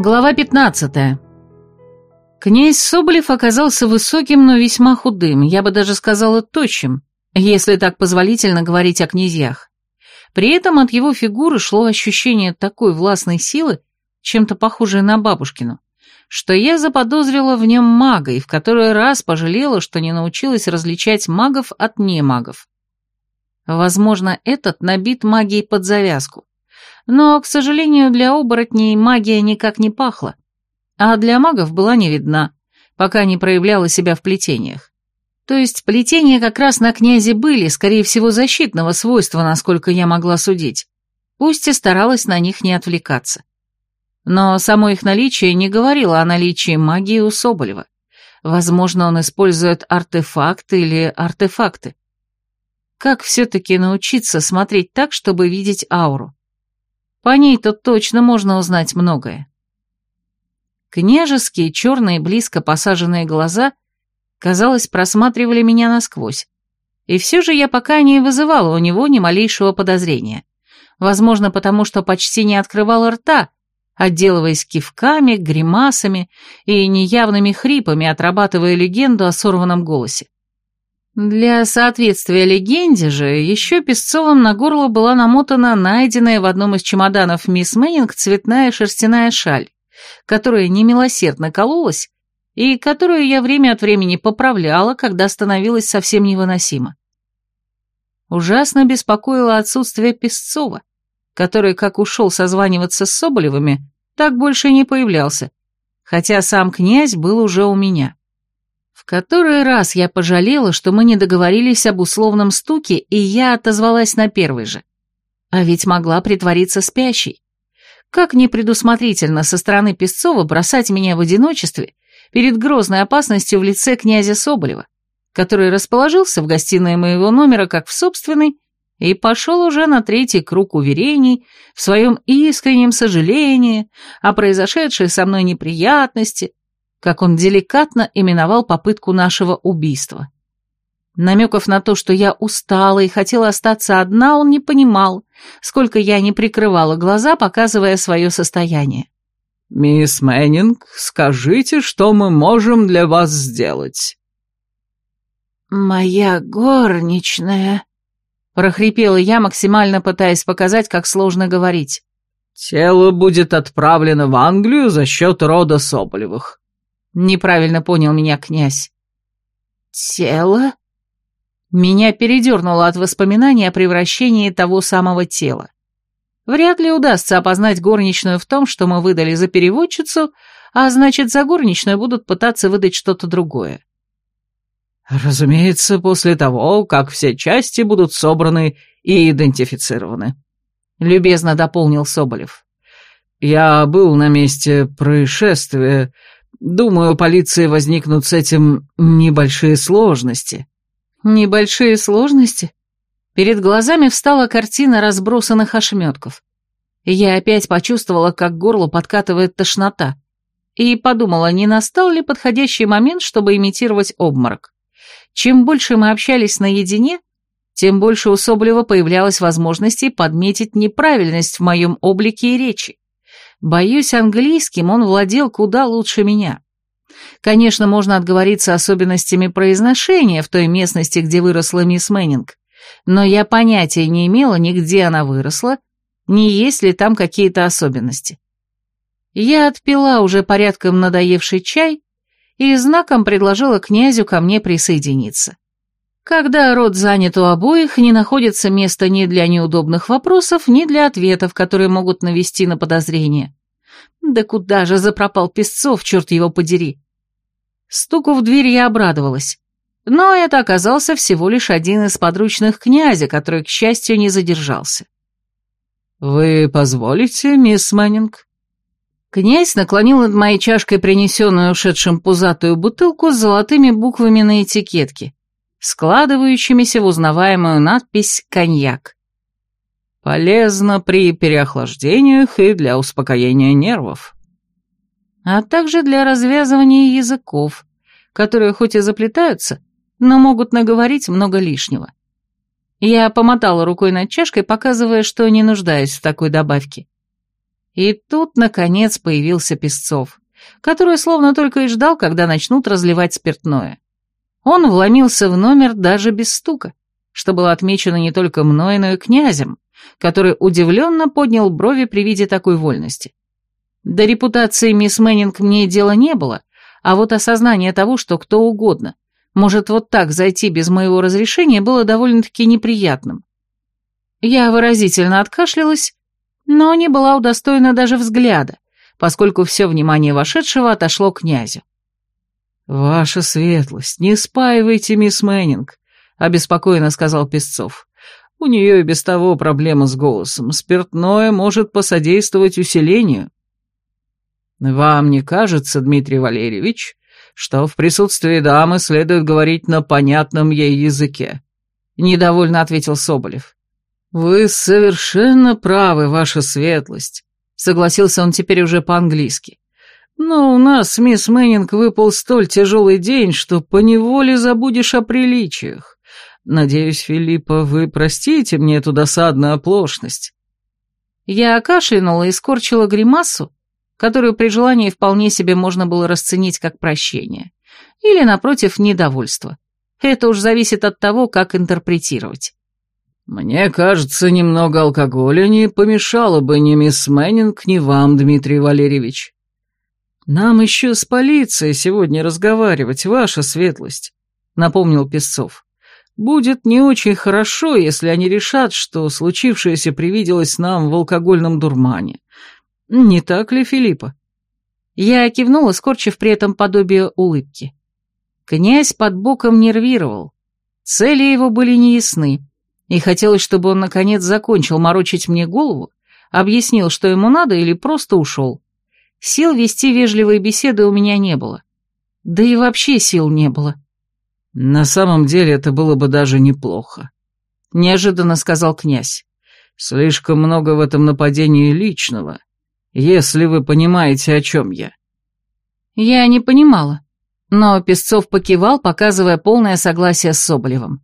Глава 15. Князь Соболев оказался высоким, но весьма худым, я бы даже сказала тощим, если так позволительно говорить о князьях. При этом от его фигуры шло ощущение такой властной силы, чем-то похожей на бабушкину, что я заподозрила в нем мага и в который раз пожалела, что не научилась различать магов от немагов. Возможно, этот набит магией под завязку. Но, к сожалению, для оборотней магия никак не пахла, а для магов была не видна, пока не проявляла себя в плетениях. То есть плетения как раз на князе были, скорее всего, защитного свойства, насколько я могла судить. Пусть и старалась на них не отвлекаться. Но само их наличие не говорило о наличии магии у Соболева. Возможно, он использует артефакты или артефакты. Как все-таки научиться смотреть так, чтобы видеть ауру? По ней тут точно можно узнать многое. Княжеские, черные, близко посаженные глаза, казалось, просматривали меня насквозь. И все же я пока не вызывала у него ни малейшего подозрения. Возможно, потому что почти не открывала рта, отделываясь кивками, гримасами и неявными хрипами, отрабатывая легенду о сорванном голосе. Для соответствия легенде же еще Песцовым на горло была намотана найденная в одном из чемоданов мисс Мэннинг цветная шерстяная шаль, которая немилосердно кололась и которую я время от времени поправляла, когда становилась совсем невыносимо. Ужасно беспокоило отсутствие Песцова, который, как ушел созваниваться с Соболевыми, так больше не появлялся, хотя сам князь был уже у меня. В который раз я пожалела, что мы не договорились об условном стуке, и я отозвалась на первый же. А ведь могла притвориться спящей. Как непредусмотрительно со стороны Песцова бросать меня в одиночестве перед грозной опасностью в лице князя Соболева, который расположился в гостиной моего номера как в собственной и пошел уже на третий круг уверений в своем искреннем сожалении о произошедшей со мной неприятности, как он деликатно именовал попытку нашего убийства. Намеков на то, что я устала и хотела остаться одна, он не понимал, сколько я не прикрывала глаза, показывая свое состояние. «Мисс Мэннинг, скажите, что мы можем для вас сделать?» «Моя горничная», — прохрипела я, максимально пытаясь показать, как сложно говорить. «Тело будет отправлено в Англию за счет рода Соболевых. Неправильно понял меня князь. Тело? Меня передернуло от воспоминаний о превращении того самого тела. Вряд ли удастся опознать горничную в том, что мы выдали за переводчицу, а значит, за горничную будут пытаться выдать что-то другое. Разумеется, после того, как все части будут собраны и идентифицированы. Любезно дополнил Соболев. Я был на месте происшествия, Думаю, у полиции возникнут с этим небольшие сложности». «Небольшие сложности?» Перед глазами встала картина разбросанных ошметков. Я опять почувствовала, как горло подкатывает тошнота, и подумала, не настал ли подходящий момент, чтобы имитировать обморок. Чем больше мы общались наедине, тем больше у Соболева появлялась возможности подметить неправильность в моем облике и речи. Боюсь, английским он владел куда лучше меня. Конечно, можно отговориться особенностями произношения в той местности, где выросла мисс Мэннинг, но я понятия не имела ни где она выросла, ни есть ли там какие-то особенности. Я отпила уже порядком надоевший чай и знаком предложила князю ко мне присоединиться. Когда рот занят у обоих, не находится места ни для неудобных вопросов, ни для ответов, которые могут навести на подозрение. Да куда же запропал Песцов, черт его подери? Стуку в дверь я обрадовалась. Но это оказался всего лишь один из подручных князя, который, к счастью, не задержался. «Вы позволите, мисс Мэннинг?» Князь наклонил над моей чашкой принесенную ушедшим пузатую бутылку с золотыми буквами на этикетке складывающимися в узнаваемую надпись «Коньяк». Полезно при переохлаждениях и для успокоения нервов. А также для развязывания языков, которые хоть и заплетаются, но могут наговорить много лишнего. Я помотала рукой над чашкой, показывая, что не нуждаюсь в такой добавке. И тут, наконец, появился Песцов, который словно только и ждал, когда начнут разливать спиртное. Он вломился в номер даже без стука, что было отмечено не только мной, но и князем, который удивленно поднял брови при виде такой вольности. До репутации мисс Мэннинг мне дела не было, а вот осознание того, что кто угодно может вот так зайти без моего разрешения, было довольно-таки неприятным. Я выразительно откашлялась, но не была удостоена даже взгляда, поскольку все внимание вошедшего отошло к князю. «Ваша светлость, не спаивайте мисс Мэннинг», — обеспокоенно сказал Песцов. «У нее и без того проблема с голосом. Спиртное может посодействовать усилению». «Вам не кажется, Дмитрий Валерьевич, что в присутствии дамы следует говорить на понятном ей языке?» Недовольно ответил Соболев. «Вы совершенно правы, ваша светлость», — согласился он теперь уже по-английски. «Но у нас, мисс Мэннинг, выпал столь тяжелый день, что поневоле забудешь о приличиях. Надеюсь, Филиппа, вы простите мне эту досадную оплошность». Я кашлянула и скорчила гримасу, которую при желании вполне себе можно было расценить как прощение. Или, напротив, недовольство. Это уж зависит от того, как интерпретировать. «Мне кажется, немного алкоголя не помешало бы ни мисс Мэннинг, ни вам, Дмитрий Валерьевич. Нам еще с полицией сегодня разговаривать, ваша светлость», — напомнил Песцов. «Будет не очень хорошо, если они решат, что случившееся привиделось нам в алкогольном дурмане. Не так ли, Филиппа?» Я кивнула, скорчив при этом подобие улыбки. Князь под боком нервировал. Цели его были неясны, и хотелось, чтобы он наконец закончил морочить мне голову, объяснил, что ему надо, или просто ушел. Сил вести вежливые беседы у меня не было. Да и вообще сил не было. «На самом деле это было бы даже неплохо», — неожиданно сказал князь. «Слишком много в этом нападении личного, если вы понимаете, о чем я». Я не понимала, но Песцов покивал, показывая полное согласие с Соболевым.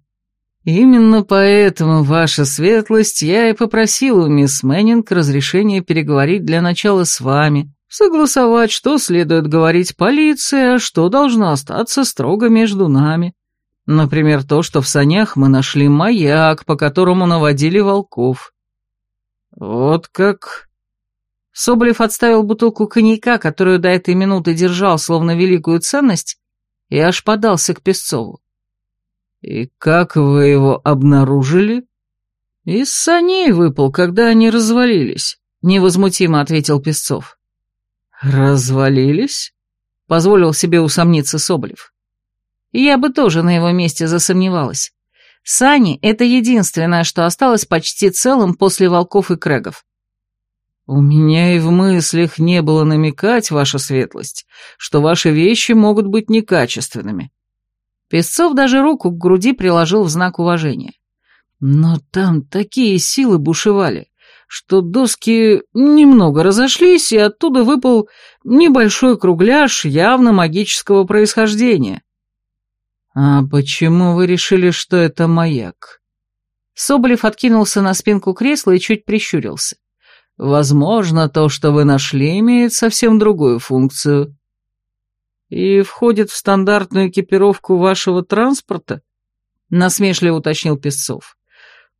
«Именно поэтому, ваша светлость, я и попросил у мисс Мэннинг разрешения переговорить для начала с вами, согласовать, что следует говорить полиции, а что должно остаться строго между нами. Например, то, что в санях мы нашли маяк, по которому наводили волков. Вот как...» Соболев отставил бутылку коньяка, которую до этой минуты держал словно великую ценность, и аж подался к Песцову. «И как вы его обнаружили?» «Из саней выпал, когда они развалились», — невозмутимо ответил Песцов. «Развалились?» — позволил себе усомниться Соболев. «Я бы тоже на его месте засомневалась. Сани — это единственное, что осталось почти целым после волков и крэгов. «У меня и в мыслях не было намекать, ваша светлость, что ваши вещи могут быть некачественными. Песцов даже руку к груди приложил в знак уважения. Но там такие силы бушевали, что доски немного разошлись, и оттуда выпал небольшой кругляш явно магического происхождения. «А почему вы решили, что это маяк?» Соболев откинулся на спинку кресла и чуть прищурился. «Возможно, то, что вы нашли, имеет совсем другую функцию и входит в стандартную экипировку вашего транспорта?» — насмешливо уточнил Песцов.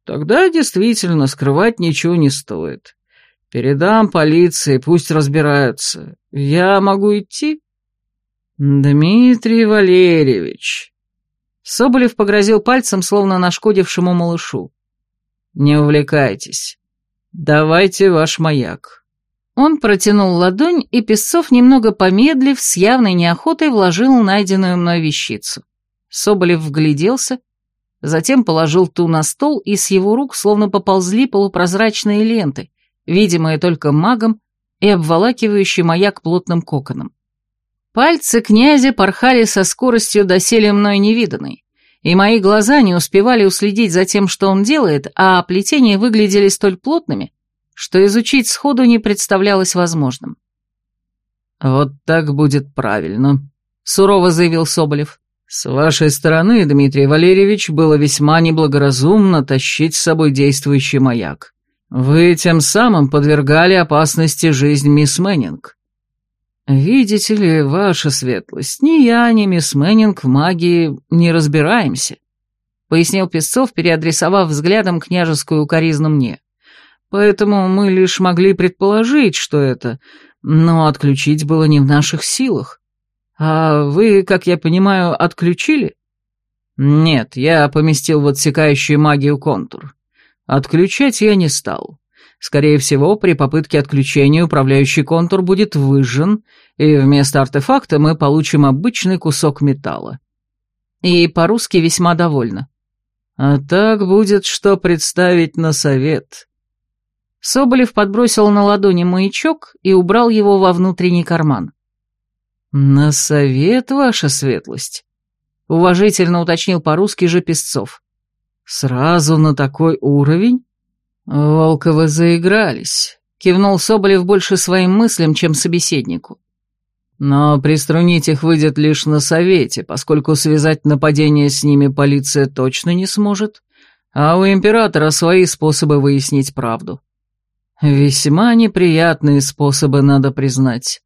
«Тогда действительно скрывать ничего не стоит. Передам полиции, пусть разбираются. Я могу идти?» «Дмитрий Валерьевич...» Соболев погрозил пальцем, словно нашкодившему малышу. «Не увлекайтесь. Давайте ваш маяк». Он протянул ладонь, и Песцов, немного помедлив, с явной неохотой вложил найденную мной вещицу. Соболев вгляделся, затем положил ту на стол, и с его рук словно поползли полупрозрачные ленты, видимые только магом и обволакивающий маяк плотным коконом. Пальцы князя порхали со скоростью доселе мной невиданной, и мои глаза не успевали уследить за тем, что он делает, а плетения выглядели столь плотными, что изучить сходу не представлялось возможным. «Вот так будет правильно», — сурово заявил Соболев. «С вашей стороны, Дмитрий Валерьевич, было весьма неблагоразумно тащить с собой действующий маяк. Вы тем самым подвергали опасности жизнь мисс Мэннинг. Видите ли, ваша светлость, ни я, ни мисс Мэннинг в магии не разбираемся, пояснил Песцов, переадресовав взглядом княжескую укоризну мне. Поэтому мы лишь могли предположить, что это, но отключить было не в наших силах. А вы, как я понимаю, отключили? Нет, я поместил в отсекающую магию контур. Отключать я не стал. Скорее всего, при попытке отключения управляющий контур будет выжжен, и вместо артефакта мы получим обычный кусок металла. И по-русски весьма довольна. А так будет что представить на совет. Соболев подбросил на ладони маячок и убрал его во внутренний карман. «На совет, ваша светлость?» — уважительно уточнил по-русски же Песцов. «Сразу на такой уровень?» «Волковы заигрались», — кивнул Соболев больше своим мыслям, чем собеседнику. «Но приструнить их выйдет лишь на совете, поскольку связать нападение с ними полиция точно не сможет, а у императора свои способы выяснить правду. Весьма неприятные способы, надо признать».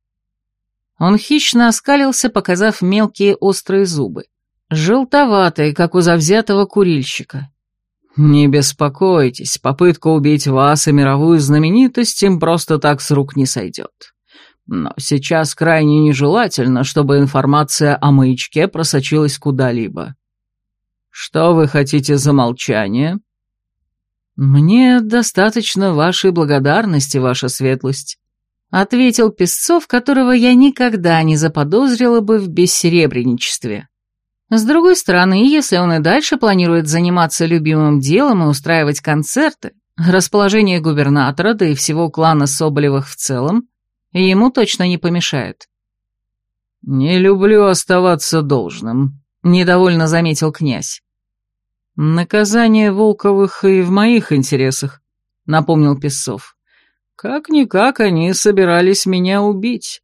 Он хищно оскалился, показав мелкие острые зубы, желтоватые, как у завзятого курильщика. «Не беспокойтесь, попытка убить вас и мировую знаменитость им просто так с рук не сойдет. Но сейчас крайне нежелательно, чтобы информация о маячке просочилась куда-либо. Что вы хотите за молчание?» «Мне достаточно вашей благодарности, ваша светлость», — ответил Песцов, которого я никогда не заподозрила бы в бессеребреничестве. С другой стороны, если он и дальше планирует заниматься любимым делом и устраивать концерты, расположение губернатора, да и всего клана Соболевых в целом, ему точно не помешает. «Не люблю оставаться должным», — недовольно заметил князь. «Наказание Волковых и в моих интересах», — напомнил Песцов. «Как-никак они собирались меня убить».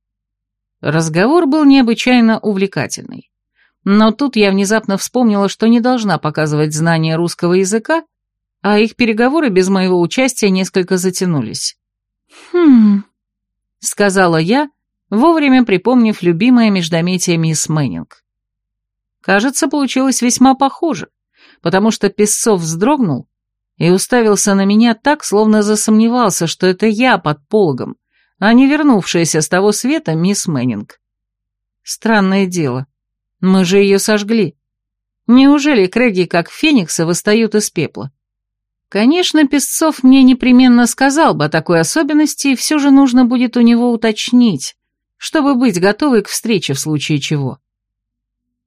Разговор был необычайно увлекательный. Но тут я внезапно вспомнила, что не должна показывать знания русского языка, а их переговоры без моего участия несколько затянулись. «Хм...» — сказала я, вовремя припомнив любимое междометие мисс Мэннинг. Кажется, получилось весьма похоже, потому что Песцов вздрогнул и уставился на меня так, словно засомневался, что это я под пологом, а не вернувшаяся с того света мисс Мэннинг. Странное дело. Мы же ее сожгли. Неужели Крэги, как фениксы, восстают из пепла? Конечно, Песцов мне непременно сказал бы о такой особенности, и все же нужно будет у него уточнить, чтобы быть готовой к встрече в случае чего.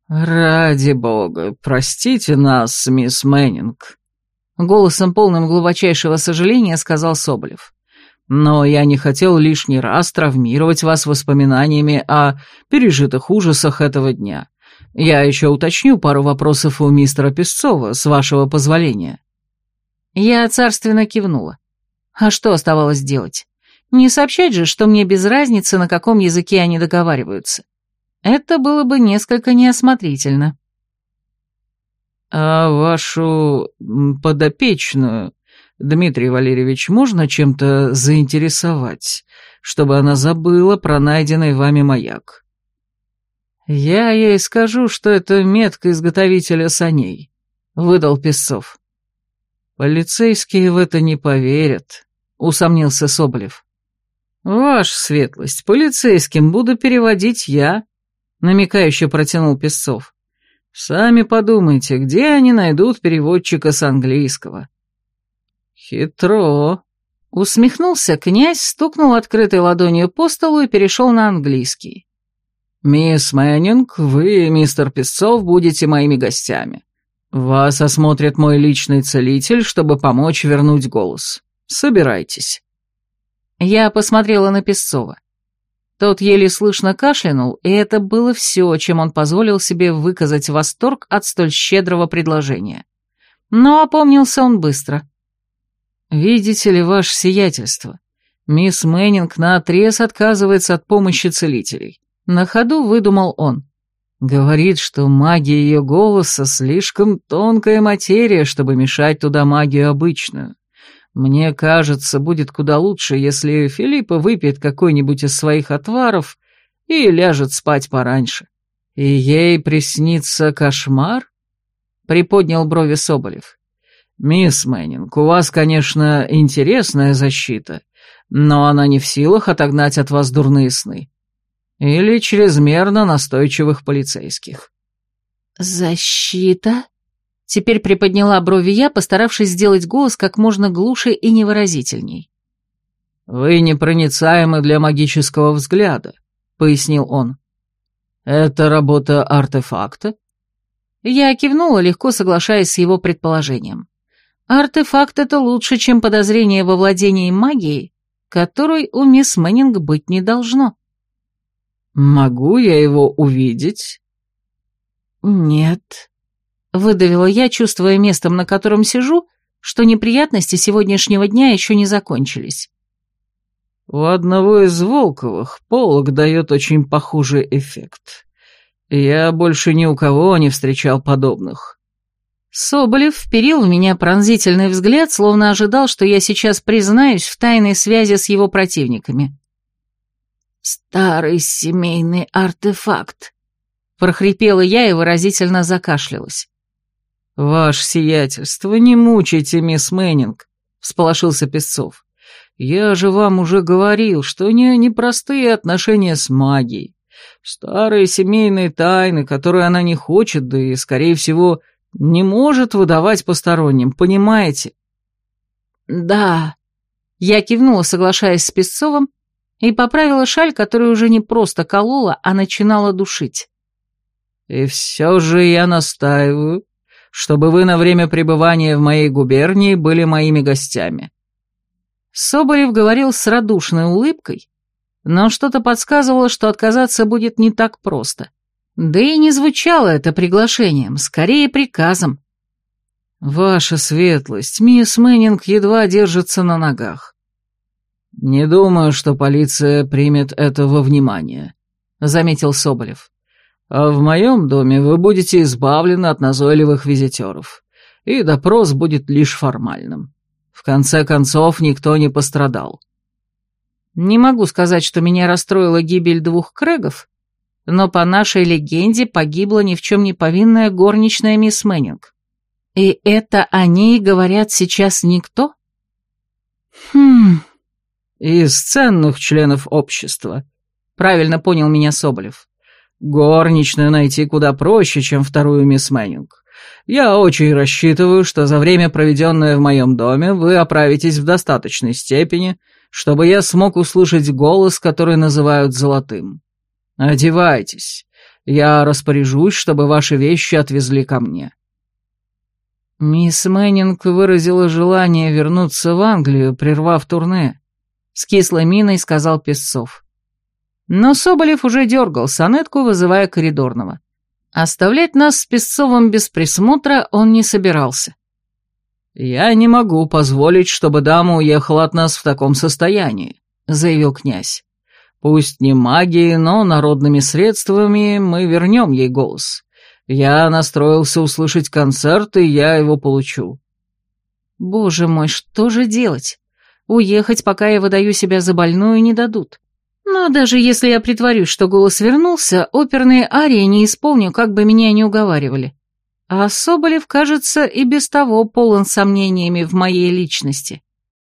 «Ради бога, простите нас, мисс Мэннинг», — голосом полным глубочайшего сожаления сказал Соболев. «Но я не хотел лишний раз травмировать вас воспоминаниями о пережитых ужасах этого дня. Я еще уточню пару вопросов у мистера Песцова, с вашего позволения». Я царственно кивнула. А что оставалось делать? Не сообщать же, что мне без разницы, на каком языке они договариваются. Это было бы несколько неосмотрительно. «А вашу подопечную, Дмитрий Валерьевич, можно чем-то заинтересовать, чтобы она забыла про найденный вами маяк?» «Я ей скажу, что это метка изготовителя саней», — выдал Песцов. «Полицейские в это не поверят», — усомнился Соболев. «Ваша светлость, полицейским буду переводить я», — намекающе протянул Песцов. «Сами подумайте, где они найдут переводчика с английского?» «Хитро», — усмехнулся князь, стукнул открытой ладонью по столу и перешел на английский. «Мисс Мэннинг, вы, мистер Песцов, будете моими гостями. Вас осмотрит мой личный целитель, чтобы помочь вернуть голос. Собирайтесь». Я посмотрела на Песцова. Тот еле слышно кашлянул, и это было все, чем он позволил себе выказать восторг от столь щедрого предложения. Но опомнился он быстро. «Видите ли, ваше сиятельство, мисс Мэннинг наотрез отказывается от помощи целителей. На ходу выдумал он. Говорит, что магия ее голоса слишком тонкая материя, чтобы мешать туда магию обычную. Мне кажется, будет куда лучше, если Филиппа выпьет какой-нибудь из своих отваров и ляжет спать пораньше. И ей приснится кошмар? Приподнял брови Соболев. «Мисс Мэннинг, у вас, конечно, интересная защита, но она не в силах отогнать от вас дурные сны. Или чрезмерно настойчивых полицейских». «Защита?» Теперь приподняла брови я, постаравшись сделать голос как можно глуше и невыразительней. «Вы непроницаемы для магического взгляда», — пояснил он. «Это работа артефакта?» Я кивнула, легко соглашаясь с его предположением. Артефакт — это лучше, чем подозрение во владении магией, которой у мисс Мэннинг быть не должно. «Могу я его увидеть?» «Нет», — выдавила я, чувствуя местом, на котором сижу, что неприятности сегодняшнего дня еще не закончились. «У одного из Волковых полог дает очень похожий эффект. Я больше ни у кого не встречал подобных». Соболев вперил в меня пронзительный взгляд, словно ожидал, что я сейчас признаюсь в тайной связи с его противниками. «Старый семейный артефакт», — прохрипела я и выразительно закашлялась. «Ваше сиятельство, не мучайте, мисс Мэннинг», — всполошился Песцов. «Я же вам уже говорил, что не непростые отношения с магией. Старые семейные тайны, которые она не хочет, да и, скорее всего, не может выдавать посторонним, понимаете?» «Да», — я кивнула, соглашаясь с Песцовым, и поправила шаль, которая уже не просто колола, а начинала душить. «И все же я настаиваю, чтобы вы на время пребывания в моей губернии были моими гостями». Соболев говорил с радушной улыбкой, но что-то подсказывало, что отказаться будет не так просто. Да и не звучало это приглашением, скорее приказом. «Ваша светлость, мисс Мэннинг едва держится на ногах. Не думаю, что полиция примет это во внимание», — заметил Соболев. А в моем доме вы будете избавлены от назойливых визитеров, и допрос будет лишь формальным. В конце концов, никто не пострадал. Не могу сказать, что меня расстроила гибель двух крэгов, но по нашей легенде погибла ни в чем не повинная горничная мисс Мэннинг. И это о ней говорят сейчас никто? Хм... Из ценных членов общества, правильно понял меня Соболев. Горничную найти куда проще, чем вторую мисс Мэннинг. Я очень рассчитываю, что за время, проведенное в моем доме, вы оправитесь в достаточной степени, чтобы я смог услышать голос, который называют золотым. Одевайтесь. Я распоряжусь, чтобы ваши вещи отвезли ко мне». Мисс Мэннинг выразила желание вернуться в Англию, прервав турне. С кислой миной сказал Песцов. Но Соболев уже дергал сонетку, вызывая коридорного. Оставлять нас с Песцовым без присмотра он не собирался. «Я не могу позволить, чтобы дама уехала от нас в таком состоянии», — заявил князь. «Пусть не магией, но народными средствами мы вернем ей голос. Я настроился услышать концерт, и я его получу». «Боже мой, что же делать? Уехать, пока я выдаю себя за больную, не дадут. Но даже если я притворюсь, что голос вернулся, оперные арии не исполню, как бы меня ни уговаривали. А Соболев, кажется, и без того полон сомнениями в моей личности.